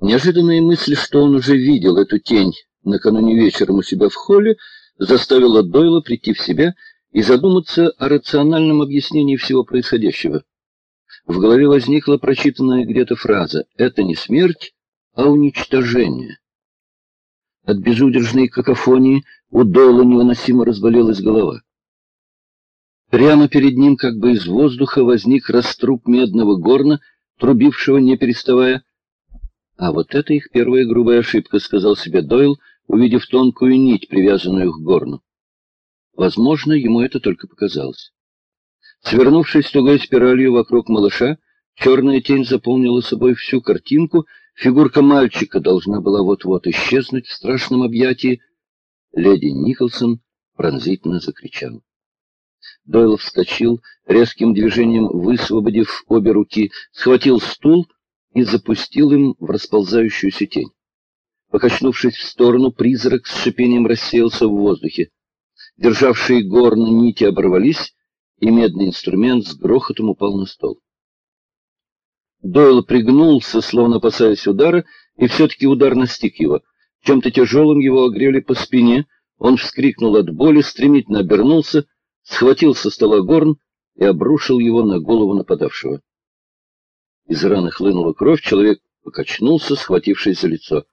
Неожиданная мысль, что он уже видел эту тень накануне вечером у себя в холле, заставила Дойла прийти в себя и задуматься о рациональном объяснении всего происходящего. В голове возникла прочитанная где-то фраза «это не смерть, а уничтожение». От безудержной какофонии у Дойла невыносимо разболелась голова. Прямо перед ним, как бы из воздуха, возник раструб медного горна, трубившего не переставая. А вот это их первая грубая ошибка, сказал себе Дойл, увидев тонкую нить, привязанную к горну. Возможно, ему это только показалось. Свернувшись тугой спиралью вокруг малыша, черная тень заполнила собой всю картинку, фигурка мальчика должна была вот-вот исчезнуть в страшном объятии. Леди Николсон пронзительно закричала. Дойл вскочил, резким движением высвободив обе руки, схватил стул и запустил им в расползающуюся тень. Покачнувшись в сторону, призрак с шипением рассеялся в воздухе. Державшие горны нити оборвались, и медный инструмент с грохотом упал на стол. Дойл пригнулся, словно опасаясь удара, и все-таки удар настиг его. Чем-то тяжелым его огрели по спине, он вскрикнул от боли, стремительно обернулся, схватил со стола горн и обрушил его на голову нападавшего. Из раны хлынула кровь, человек покачнулся, схватившись за лицо.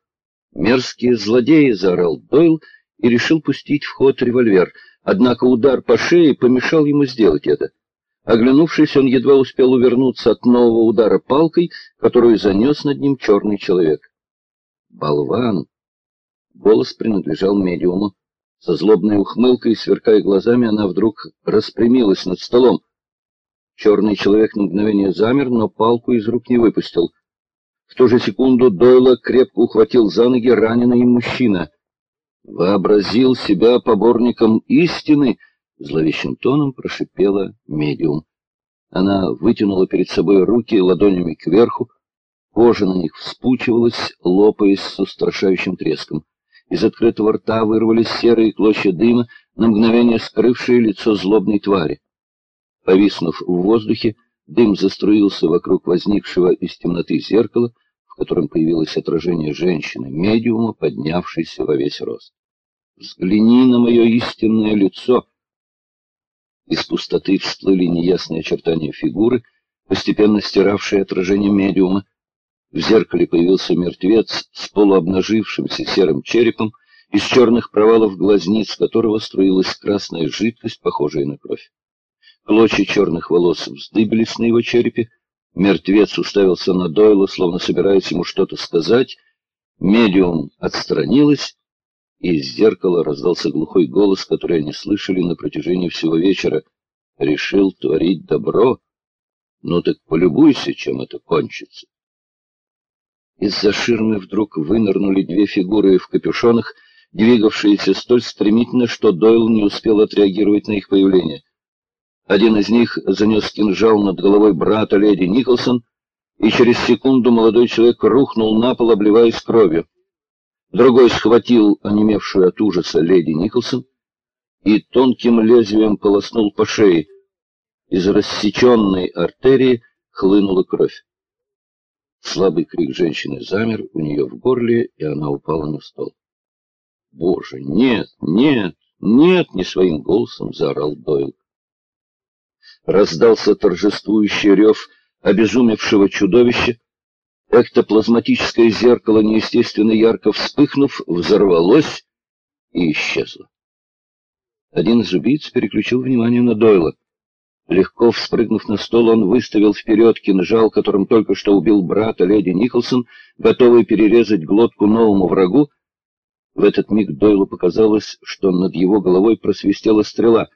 «Мерзкие злодеи!» — заорал Дойл и решил пустить в ход револьвер, однако удар по шее помешал ему сделать это. Оглянувшись, он едва успел увернуться от нового удара палкой, которую занес над ним черный человек. «Болван!» Голос принадлежал медиуму. Со злобной ухмылкой, сверкая глазами, она вдруг распрямилась над столом. Черный человек на мгновение замер, но палку из рук не выпустил. В ту же секунду Дойла крепко ухватил за ноги раненый мужчина. «Вообразил себя поборником истины!» — зловещим тоном прошипела медиум. Она вытянула перед собой руки ладонями кверху, кожа на них вспучивалась, лопаясь с устрашающим треском. Из открытого рта вырвались серые клочья дыма, на мгновение скрывшие лицо злобной твари. Повиснув в воздухе, дым заструился вокруг возникшего из темноты зеркала, в котором появилось отражение женщины, медиума, поднявшейся во весь рост. «Взгляни на мое истинное лицо!» Из пустоты всплыли неясные очертания фигуры, постепенно стиравшие отражение медиума. В зеркале появился мертвец с полуобнажившимся серым черепом, из черных провалов глазниц которого струилась красная жидкость, похожая на кровь. Клочья черных волос вздыбились на его черепе. Мертвец уставился на Дойла, словно собираясь ему что-то сказать. Медиум отстранилась, и из зеркала раздался глухой голос, который они слышали на протяжении всего вечера. «Решил творить добро? Ну так полюбуйся, чем это кончится». Из-за ширмы вдруг вынырнули две фигуры в капюшонах, двигавшиеся столь стремительно, что Дойл не успел отреагировать на их появление. Один из них занес кинжал над головой брата леди Николсон, и через секунду молодой человек рухнул на пол, обливаясь кровью. Другой схватил онемевшую от ужаса леди Николсон и тонким лезвием полоснул по шее. Из рассеченной артерии хлынула кровь. Слабый крик женщины замер у нее в горле, и она упала на стол. «Боже, нет, нет, нет!» — не своим голосом заорал Дойл. Раздался торжествующий рев обезумевшего чудовища. Эктоплазматическое зеркало, неестественно ярко вспыхнув, взорвалось и исчезло. Один из убийц переключил внимание на Дойла. Легко вспрыгнув на стол, он выставил вперед кинжал, которым только что убил брата леди Николсон, готовый перерезать глотку новому врагу. В этот миг Дойлу показалось, что над его головой просвистела стрела.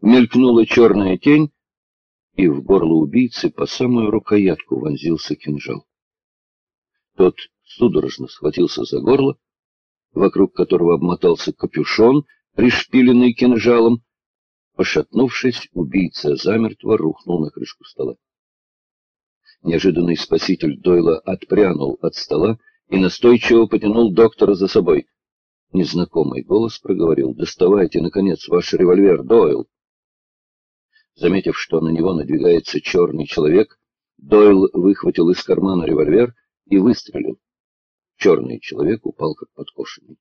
Мелькнула черная тень, и в горло убийцы по самую рукоятку вонзился кинжал. Тот судорожно схватился за горло, вокруг которого обмотался капюшон, пришпиленный кинжалом, Пошатнувшись, убийца замертво рухнул на крышку стола. Неожиданный спаситель Дойла отпрянул от стола и настойчиво потянул доктора за собой. Незнакомый голос проговорил, «Доставайте, наконец, ваш револьвер, Дойл!» Заметив, что на него надвигается черный человек, Дойл выхватил из кармана револьвер и выстрелил. Черный человек упал как подкошенный.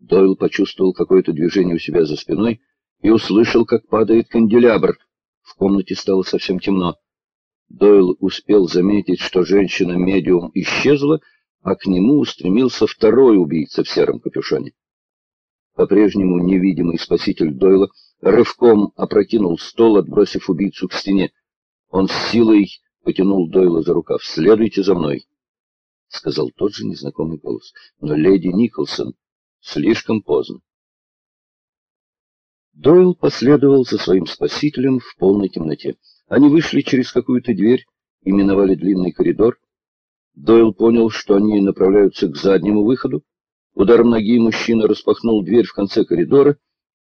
Дойл почувствовал какое-то движение у себя за спиной и услышал, как падает канделябр. В комнате стало совсем темно. Дойл успел заметить, что женщина-медиум исчезла, а к нему устремился второй убийца в сером капюшоне. По-прежнему невидимый спаситель Дойла рывком опрокинул стол, отбросив убийцу к стене. Он с силой потянул Дойла за рукав. «Следуйте за мной», — сказал тот же незнакомый голос. Но леди Николсон слишком поздно. Дойл последовал за своим спасителем в полной темноте. Они вышли через какую-то дверь и миновали длинный коридор. Дойл понял, что они направляются к заднему выходу. Ударом ноги мужчина распахнул дверь в конце коридора,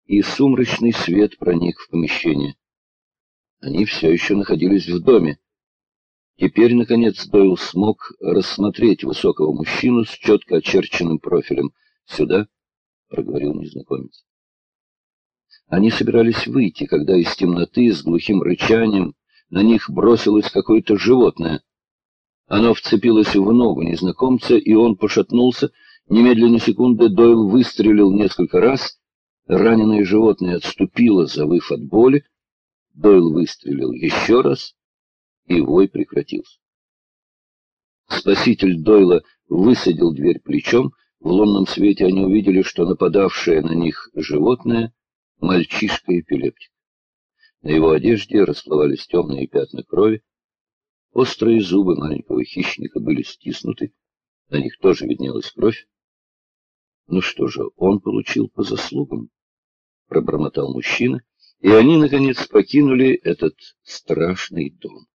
и сумрачный свет проник в помещение. Они все еще находились в доме. Теперь, наконец, Дойл смог рассмотреть высокого мужчину с четко очерченным профилем. «Сюда?» — проговорил незнакомец. Они собирались выйти, когда из темноты с глухим рычанием на них бросилось какое-то животное. Оно вцепилось в ногу незнакомца, и он пошатнулся. Немедленно секунды Дойл выстрелил несколько раз. Раненое животное отступило, завыв от боли. Дойл выстрелил еще раз, и вой прекратился. Спаситель Дойла высадил дверь плечом. В лунном свете они увидели, что нападавшее на них животное — мальчишка-эпилептик. На его одежде расплывались темные пятна крови. Острые зубы маленького хищника были стиснуты, на них тоже виднелась кровь. Ну что же, он получил по заслугам, — пробормотал мужчина, и они, наконец, покинули этот страшный дом.